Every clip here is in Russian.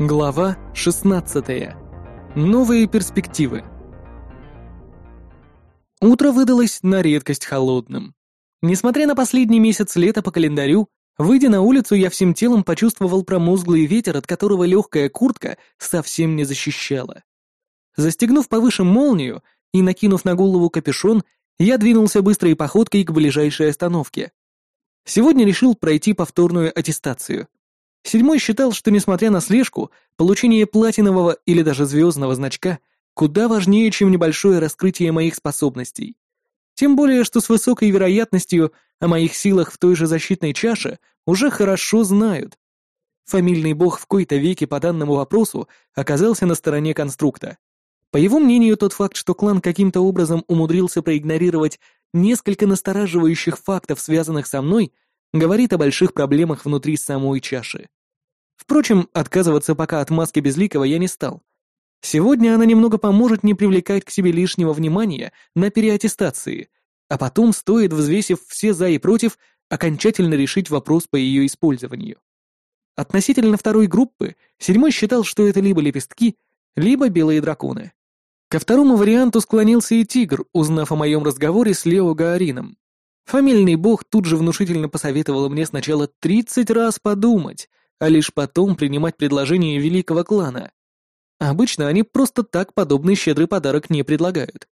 Глава 16. Новые перспективы. Утро выдалось на редкость холодным. Несмотря на последний месяц лета по календарю, выйдя на улицу, я всем телом почувствовал промозглый ветер, от которого легкая куртка совсем не защищала. Застегнув повыше молнию и накинув на голову капюшон, я двинулся быстрой походкой к ближайшей остановке. Сегодня решил пройти повторную аттестацию — Седьмой считал, что несмотря на слежку, получение платинового или даже звездного значка куда важнее, чем небольшое раскрытие моих способностей. Тем более, что с высокой вероятностью о моих силах в той же защитной чаше уже хорошо знают. Фамильный бог в кои-то веке по данному вопросу оказался на стороне конструкта. По его мнению, тот факт, что клан каким-то образом умудрился проигнорировать несколько настораживающих фактов, связанных со мной, говорит о больших проблемах внутри самой чаши. Впрочем, отказываться пока от маски Безликого я не стал. Сегодня она немного поможет не привлекать к себе лишнего внимания на переаттестации, а потом, стоит взвесив все «за» и «против», окончательно решить вопрос по ее использованию. Относительно второй группы, седьмой считал, что это либо лепестки, либо белые драконы. Ко второму варианту склонился и Тигр, узнав о моем разговоре с Лео Гаарином. Фамильный бог тут же внушительно посоветовал мне сначала 30 раз подумать, а лишь потом принимать предложение великого клана. Обычно они просто так подобный щедрый подарок не предлагают.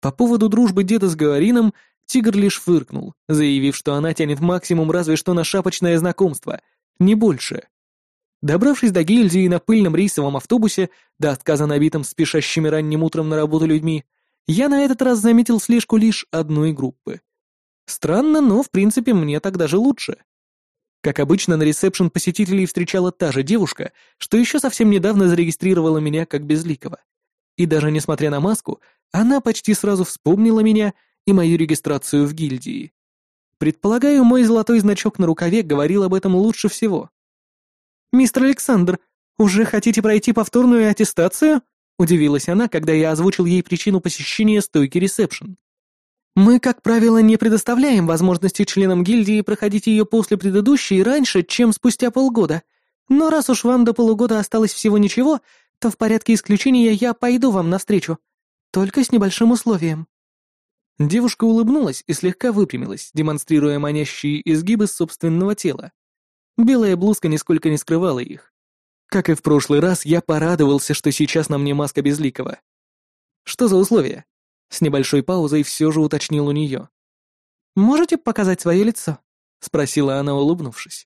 По поводу дружбы деда с Гаварином Тигр лишь фыркнул, заявив, что она тянет максимум разве что на шапочное знакомство, не больше. Добравшись до гильдии на пыльном рейсовом автобусе, до отказа набитым спешащими ранним утром на работу людьми, я на этот раз заметил слежку лишь одной группы. Странно, но в принципе мне так даже лучше. Как обычно, на ресепшн посетителей встречала та же девушка, что еще совсем недавно зарегистрировала меня как безликого. И даже несмотря на маску, она почти сразу вспомнила меня и мою регистрацию в гильдии. Предполагаю, мой золотой значок на рукаве говорил об этом лучше всего. «Мистер Александр, уже хотите пройти повторную аттестацию?» — удивилась она, когда я озвучил ей причину посещения стойки ресепшн. Мы, как правило, не предоставляем возможности членам гильдии проходить ее после предыдущей раньше, чем спустя полгода. Но раз уж вам до полугода осталось всего ничего, то в порядке исключения я пойду вам навстречу. Только с небольшим условием». Девушка улыбнулась и слегка выпрямилась, демонстрируя манящие изгибы собственного тела. Белая блузка нисколько не скрывала их. Как и в прошлый раз, я порадовался, что сейчас на мне маска безликого. Что за условия? С небольшой паузой все же уточнил у нее. «Можете показать свое лицо?» — спросила она, улыбнувшись.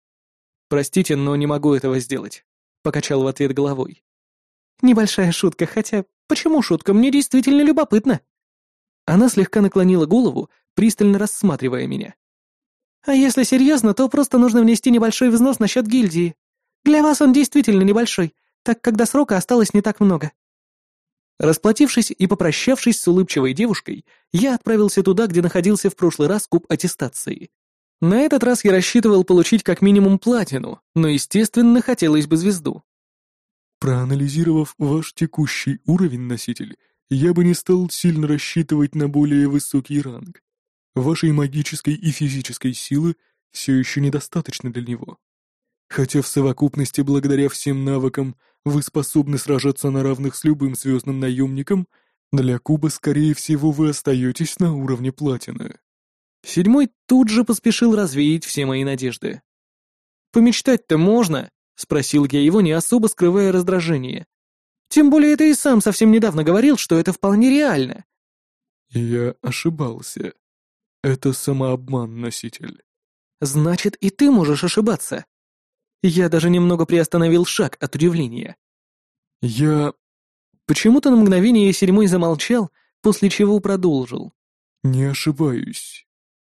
«Простите, но не могу этого сделать», — покачал в ответ головой. «Небольшая шутка, хотя почему шутка? Мне действительно любопытно». Она слегка наклонила голову, пристально рассматривая меня. «А если серьезно, то просто нужно внести небольшой взнос на счет гильдии. Для вас он действительно небольшой, так как до срока осталось не так много. Расплатившись и попрощавшись с улыбчивой девушкой, я отправился туда, где находился в прошлый раз куб аттестации. На этот раз я рассчитывал получить как минимум платину, но, естественно, хотелось бы звезду. Проанализировав ваш текущий уровень, носитель, я бы не стал сильно рассчитывать на более высокий ранг. Вашей магической и физической силы все еще недостаточно для него. Хотя в совокупности, благодаря всем навыкам, вы способны сражаться на равных с любым звездным наемником, для куба, скорее всего, вы остаетесь на уровне платины. Седьмой тут же поспешил развеять все мои надежды. «Помечтать-то можно?» — спросил я его, не особо скрывая раздражение. «Тем более ты и сам совсем недавно говорил, что это вполне реально». «Я ошибался. Это самообман, носитель». «Значит, и ты можешь ошибаться». Я даже немного приостановил шаг от удивления. «Я...» Почему-то на мгновение седьмой замолчал, после чего продолжил. «Не ошибаюсь.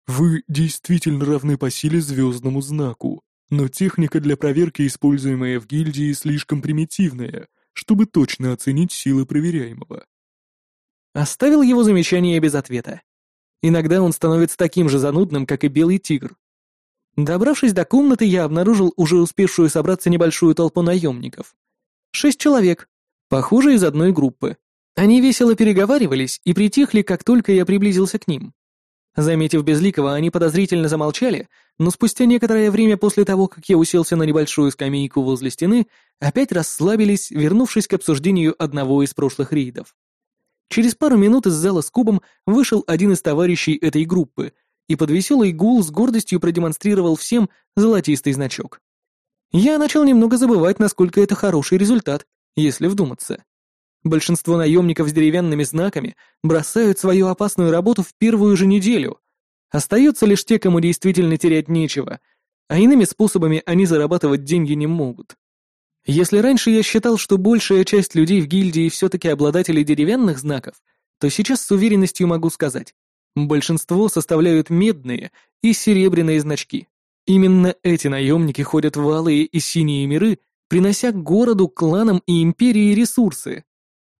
Вы действительно равны по силе звездному знаку, но техника для проверки, используемая в гильдии, слишком примитивная, чтобы точно оценить силы проверяемого». Оставил его замечание без ответа. Иногда он становится таким же занудным, как и белый тигр. Добравшись до комнаты, я обнаружил уже успевшую собраться небольшую толпу наемников. Шесть человек, похоже, из одной группы. Они весело переговаривались и притихли, как только я приблизился к ним. Заметив Безликого, они подозрительно замолчали, но спустя некоторое время после того, как я уселся на небольшую скамейку возле стены, опять расслабились, вернувшись к обсуждению одного из прошлых рейдов. Через пару минут из зала с кубом вышел один из товарищей этой группы и под веселый гул с гордостью продемонстрировал всем золотистый значок. Я начал немного забывать, насколько это хороший результат, если вдуматься. Большинство наемников с деревянными знаками бросают свою опасную работу в первую же неделю. Остаются лишь те, кому действительно терять нечего, а иными способами они зарабатывать деньги не могут. Если раньше я считал, что большая часть людей в гильдии все-таки обладатели деревянных знаков, то сейчас с уверенностью могу сказать, большинство составляют медные и серебряные значки. Именно эти наемники ходят в алые и синие миры, принося городу, кланам и империи ресурсы.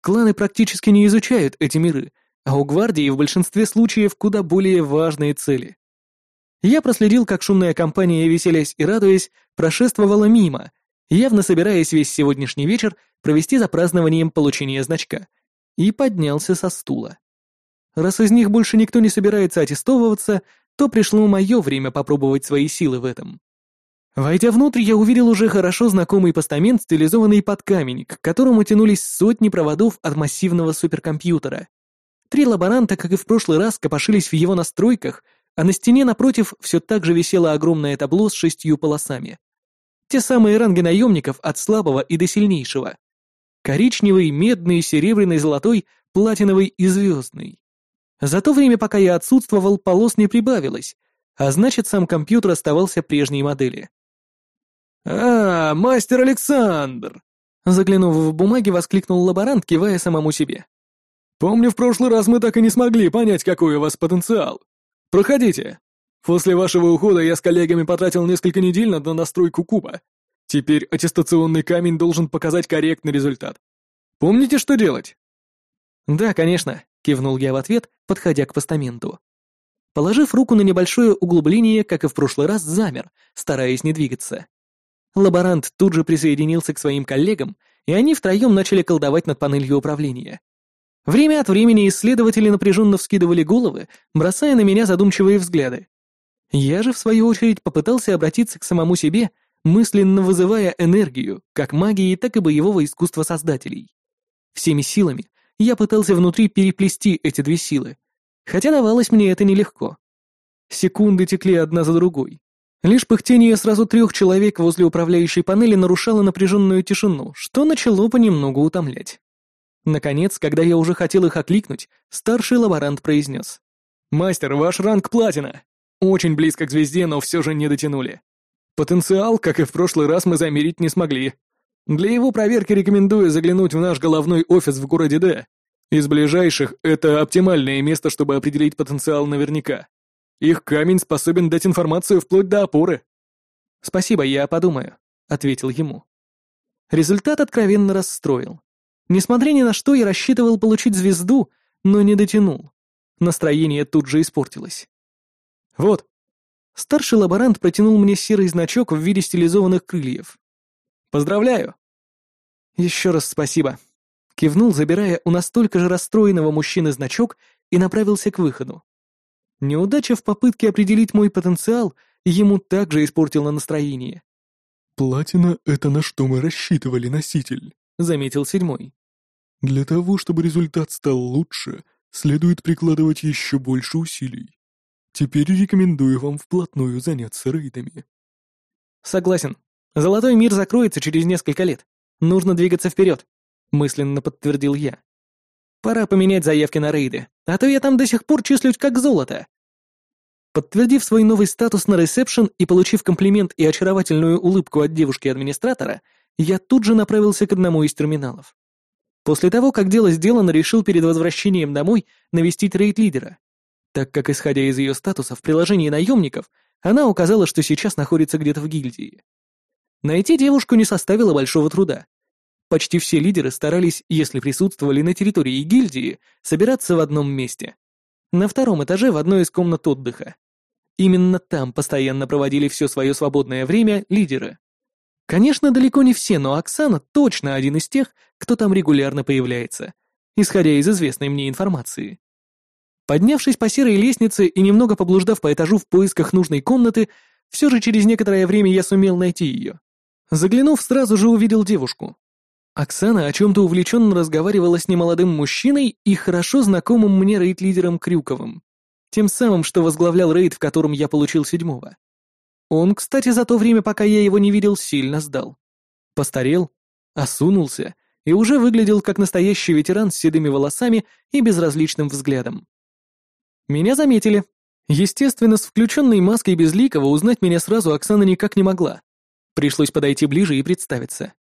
Кланы практически не изучают эти миры, а у гвардии в большинстве случаев куда более важные цели. Я проследил, как шумная компания, веселясь и радуясь, прошествовала мимо, явно собираясь весь сегодняшний вечер провести за празднованием получения значка, и поднялся со стула. Раз из них больше никто не собирается аттестовываться, то пришло мое время попробовать свои силы в этом. Войдя внутрь, я увидел уже хорошо знакомый постамент, стилизованный под камень, к которому тянулись сотни проводов от массивного суперкомпьютера. Три лаборанта, как и в прошлый раз, копошились в его настройках, а на стене напротив все так же висело огромное табло с шестью полосами. Те самые ранги наемников от слабого и до сильнейшего. Коричневый, медный, серебряный, золотой, платиновый и звездный. За то время, пока я отсутствовал, полос не прибавилось, а значит, сам компьютер оставался прежней модели. «А, мастер Александр!» Заглянув в бумаги, воскликнул лаборант, кивая самому себе. «Помню, в прошлый раз мы так и не смогли понять, какой у вас потенциал. Проходите. После вашего ухода я с коллегами потратил несколько недель на настройку куба. Теперь аттестационный камень должен показать корректный результат. Помните, что делать?» «Да, конечно», — кивнул я в ответ, подходя к постаменту. Положив руку на небольшое углубление, как и в прошлый раз, замер, стараясь не двигаться. Лаборант тут же присоединился к своим коллегам, и они втроем начали колдовать над панелью управления. Время от времени исследователи напряженно вскидывали головы, бросая на меня задумчивые взгляды. Я же, в свою очередь, попытался обратиться к самому себе, мысленно вызывая энергию, как магии, так и боевого искусства создателей. Всеми силами я пытался внутри переплести эти две силы, хотя давалось мне это нелегко. Секунды текли одна за другой. Лишь пыхтение сразу трех человек возле управляющей панели нарушало напряженную тишину, что начало понемногу утомлять. Наконец, когда я уже хотел их окликнуть, старший лаборант произнес. «Мастер, ваш ранг платина. Очень близко к звезде, но все же не дотянули. Потенциал, как и в прошлый раз, мы замерить не смогли. Для его проверки рекомендую заглянуть в наш головной офис в городе Д. Из ближайших это оптимальное место, чтобы определить потенциал наверняка. Их камень способен дать информацию вплоть до опоры. Спасибо, я подумаю, ответил ему. Результат откровенно расстроил. Несмотря ни на что, я рассчитывал получить звезду, но не дотянул. Настроение тут же испортилось. Вот. Старший лаборант протянул мне серый значок в виде стилизованных крыльев. Поздравляю. Еще раз спасибо. Кивнул, забирая у настолько же расстроенного мужчины значок и направился к выходу. Неудача в попытке определить мой потенциал ему также испортила настроение. «Платина — это на что мы рассчитывали, носитель», — заметил седьмой. «Для того, чтобы результат стал лучше, следует прикладывать еще больше усилий. Теперь рекомендую вам вплотную заняться рейдами». «Согласен. Золотой мир закроется через несколько лет. Нужно двигаться вперед», — мысленно подтвердил я. Пора поменять заявки на рейды, а то я там до сих пор числюсь как золото. Подтвердив свой новый статус на ресепшн и получив комплимент и очаровательную улыбку от девушки-администратора, я тут же направился к одному из терминалов. После того, как дело сделано, решил перед возвращением домой навестить рейд-лидера, так как, исходя из ее статуса в приложении наемников, она указала, что сейчас находится где-то в гильдии. Найти девушку не составило большого труда. Почти все лидеры старались, если присутствовали на территории гильдии, собираться в одном месте. На втором этаже в одной из комнат отдыха. Именно там постоянно проводили все свое свободное время лидеры. Конечно, далеко не все, но Оксана точно один из тех, кто там регулярно появляется, исходя из известной мне информации. Поднявшись по серой лестнице и немного поблуждав по этажу в поисках нужной комнаты, все же через некоторое время я сумел найти ее. Заглянув, сразу же увидел девушку. Оксана о чем-то увлеченно разговаривала с немолодым мужчиной и хорошо знакомым мне рейд-лидером Крюковым. Тем самым, что возглавлял рейд, в котором я получил седьмого. Он, кстати, за то время, пока я его не видел, сильно сдал. Постарел, осунулся и уже выглядел как настоящий ветеран с седыми волосами и безразличным взглядом. Меня заметили. Естественно, с включенной маской безликого узнать меня сразу Оксана никак не могла. Пришлось подойти ближе и представиться.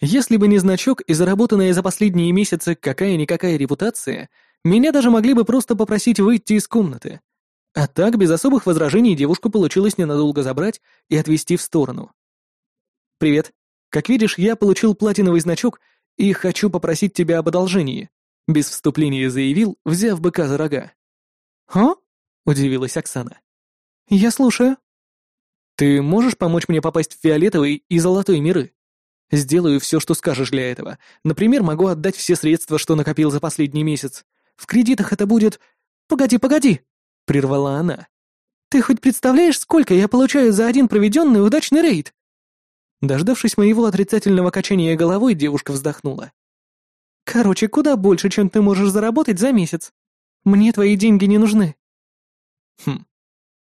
Если бы не значок и заработанная за последние месяцы какая-никакая репутация, меня даже могли бы просто попросить выйти из комнаты. А так, без особых возражений, девушку получилось ненадолго забрать и отвести в сторону. «Привет. Как видишь, я получил платиновый значок и хочу попросить тебя об одолжении», без вступления заявил, взяв быка за рога. «А?» — удивилась Оксана. «Я слушаю». «Ты можешь помочь мне попасть в фиолетовый и золотой миры?» Сделаю все, что скажешь для этого. Например, могу отдать все средства, что накопил за последний месяц. В кредитах это будет... Погоди, погоди!» — прервала она. «Ты хоть представляешь, сколько я получаю за один проведенный удачный рейд?» Дождавшись моего отрицательного качания головой, девушка вздохнула. «Короче, куда больше, чем ты можешь заработать за месяц. Мне твои деньги не нужны». «Хм,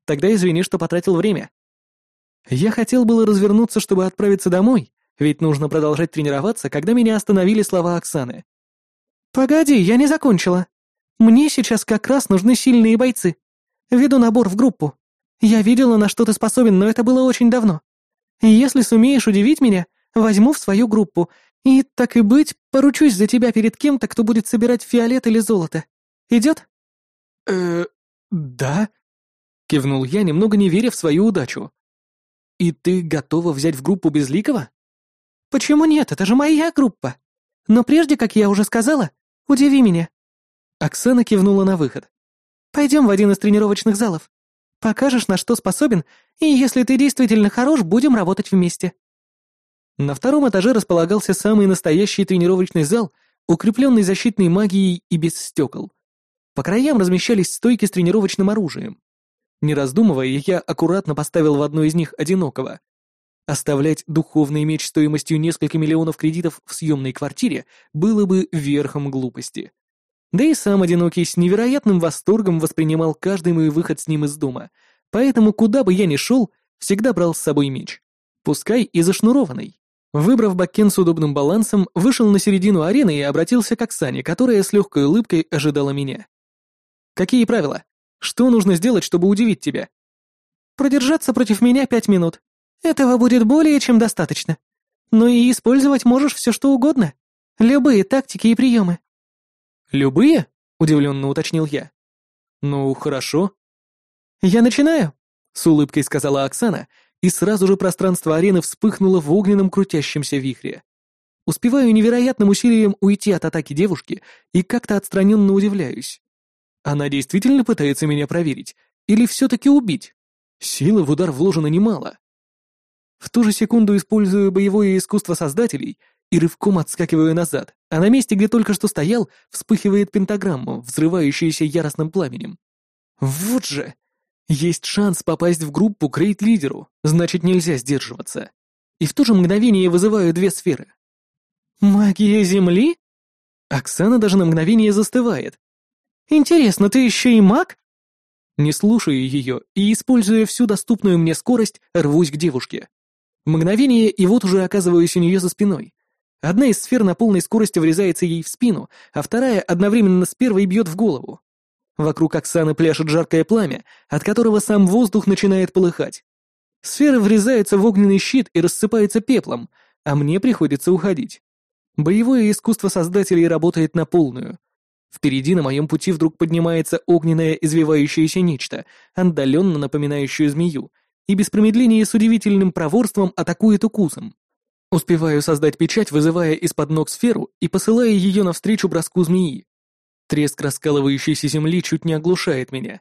тогда извини, что потратил время». Я хотел было развернуться, чтобы отправиться домой, ведь нужно продолжать тренироваться, когда меня остановили слова Оксаны. «Погоди, я не закончила. Мне сейчас как раз нужны сильные бойцы. Веду набор в группу. Я видела, на что ты способен, но это было очень давно. Если сумеешь удивить меня, возьму в свою группу. И, так и быть, поручусь за тебя перед кем-то, кто будет собирать фиолет или золото. Идет?» «Э, да», — кивнул я, немного не веря в свою удачу. «И ты готова взять в группу Безликого?» «Почему нет? Это же моя группа. Но прежде, как я уже сказала, удиви меня». Оксана кивнула на выход. «Пойдем в один из тренировочных залов. Покажешь, на что способен, и если ты действительно хорош, будем работать вместе». На втором этаже располагался самый настоящий тренировочный зал, укрепленный защитной магией и без стекол. По краям размещались стойки с тренировочным оружием. Не раздумывая, я аккуратно поставил в одну из них одинокого — Оставлять духовный меч стоимостью несколько миллионов кредитов в съемной квартире было бы верхом глупости. Да и сам одинокий с невероятным восторгом воспринимал каждый мой выход с ним из дома, поэтому куда бы я ни шел, всегда брал с собой меч. Пускай и зашнурованный. Выбрав бакен с удобным балансом, вышел на середину арены и обратился к Оксане, которая с легкой улыбкой ожидала меня. «Какие правила? Что нужно сделать, чтобы удивить тебя?» «Продержаться против меня пять минут. Этого будет более чем достаточно. Но и использовать можешь все что угодно. Любые тактики и приемы». «Любые?» — удивленно уточнил я. «Ну, хорошо». «Я начинаю», — с улыбкой сказала Оксана, и сразу же пространство арены вспыхнуло в огненном крутящемся вихре. Успеваю невероятным усилием уйти от атаки девушки и как-то отстраненно удивляюсь. Она действительно пытается меня проверить или все-таки убить? Силы в удар вложено немало. В ту же секунду использую боевое искусство создателей и рывком отскакиваю назад, а на месте, где только что стоял, вспыхивает пентаграмма, взрывающаяся яростным пламенем. Вот же! Есть шанс попасть в группу к рейд-лидеру, значит нельзя сдерживаться. И в то же мгновение вызываю две сферы. «Магия Земли?» Оксана даже на мгновение застывает. «Интересно, ты еще и маг?» Не слушаю ее и, используя всю доступную мне скорость, рвусь к девушке. Мгновение, и вот уже оказываюсь у нее за спиной. Одна из сфер на полной скорости врезается ей в спину, а вторая одновременно с первой бьет в голову. Вокруг Оксаны пляшет жаркое пламя, от которого сам воздух начинает полыхать. Сферы врезаются в огненный щит и рассыпаются пеплом, а мне приходится уходить. Боевое искусство создателей работает на полную. Впереди на моем пути вдруг поднимается огненное извивающееся нечто, отдаленно напоминающее змею, и без промедления с удивительным проворством атакует укусом. Успеваю создать печать, вызывая из-под ног сферу и посылая ее навстречу броску змеи. Треск раскалывающейся земли чуть не оглушает меня.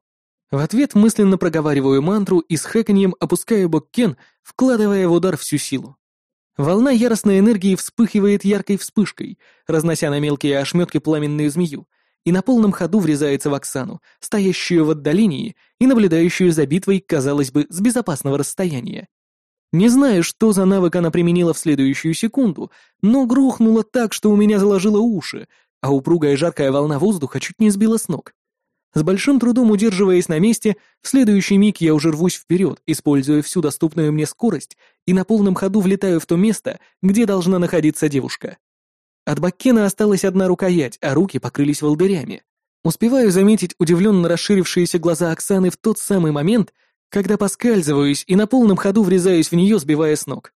В ответ мысленно проговариваю мантру и с хэканьем опускаю боккен, вкладывая в удар всю силу. Волна яростной энергии вспыхивает яркой вспышкой, разнося на мелкие ошметки пламенную змею, и на полном ходу врезается в Оксану, стоящую в отдалении и наблюдающую за битвой, казалось бы, с безопасного расстояния. Не знаю, что за навык она применила в следующую секунду, но грохнула так, что у меня заложило уши, а упругая жаркая волна воздуха чуть не сбила с ног. С большим трудом удерживаясь на месте, в следующий миг я уже рвусь вперед, используя всю доступную мне скорость, и на полном ходу влетаю в то место, где должна находиться девушка. От Баккена осталась одна рукоять, а руки покрылись волдырями. Успеваю заметить удивленно расширившиеся глаза Оксаны в тот самый момент, когда поскальзываюсь и на полном ходу врезаюсь в нее, сбивая с ног.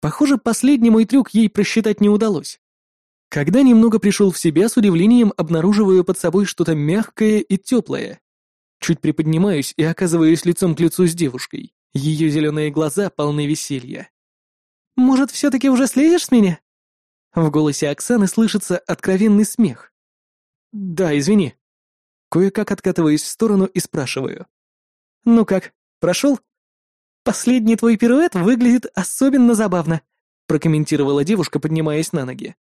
Похоже, последний мой трюк ей просчитать не удалось. Когда немного пришел в себя, с удивлением обнаруживаю под собой что-то мягкое и теплое. Чуть приподнимаюсь и оказываюсь лицом к лицу с девушкой. Ее зеленые глаза полны веселья. «Может, все-таки уже слезешь с меня?» В голосе Оксаны слышится откровенный смех. «Да, извини». Кое-как откатываюсь в сторону и спрашиваю. «Ну как, прошел?» «Последний твой пируэт выглядит особенно забавно», прокомментировала девушка, поднимаясь на ноги.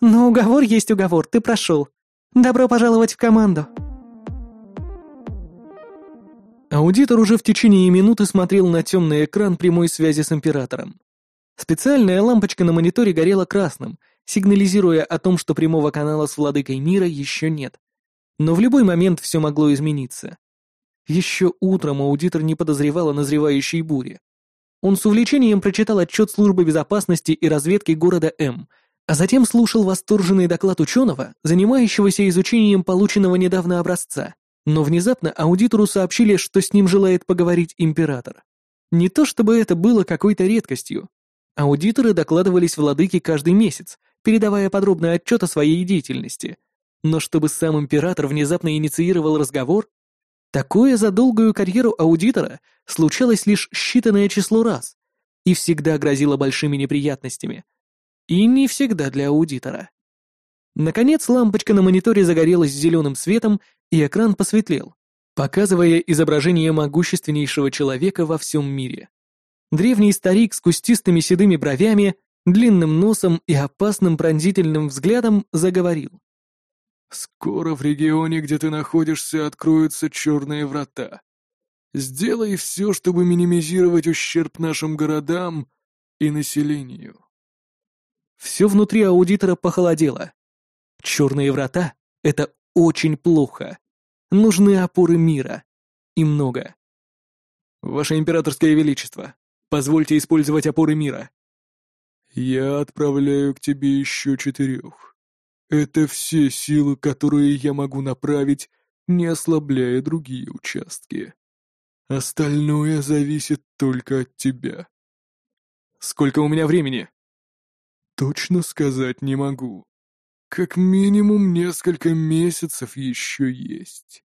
Но уговор есть уговор, ты прошел. Добро пожаловать в команду. Аудитор уже в течение минуты смотрел на темный экран прямой связи с императором. Специальная лампочка на мониторе горела красным, сигнализируя о том, что прямого канала с владыкой мира еще нет. Но в любой момент все могло измениться. Еще утром аудитор не подозревал о назревающей буре. Он с увлечением прочитал отчет службы безопасности и разведки города М, а затем слушал восторженный доклад ученого, занимающегося изучением полученного недавно образца. Но внезапно аудитору сообщили, что с ним желает поговорить император. Не то чтобы это было какой-то редкостью. Аудиторы докладывались владыке каждый месяц, передавая подробный отчет о своей деятельности. Но чтобы сам император внезапно инициировал разговор, такое за долгую карьеру аудитора случалось лишь считанное число раз и всегда грозило большими неприятностями – и не всегда для аудитора. Наконец лампочка на мониторе загорелась зеленым светом, и экран посветлел, показывая изображение могущественнейшего человека во всем мире. Древний старик с кустистыми седыми бровями, длинным носом и опасным пронзительным взглядом заговорил. «Скоро в регионе, где ты находишься, откроются черные врата. Сделай все, чтобы минимизировать ущерб нашим городам и населению». Все внутри аудитора похолодело. Черные врата — это очень плохо. Нужны опоры мира. И много. Ваше императорское величество, позвольте использовать опоры мира. Я отправляю к тебе еще четырех. Это все силы, которые я могу направить, не ослабляя другие участки. Остальное зависит только от тебя. Сколько у меня времени? Точно сказать не могу. Как минимум несколько месяцев еще есть.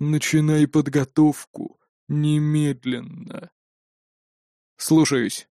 Начинай подготовку немедленно. Слушаюсь.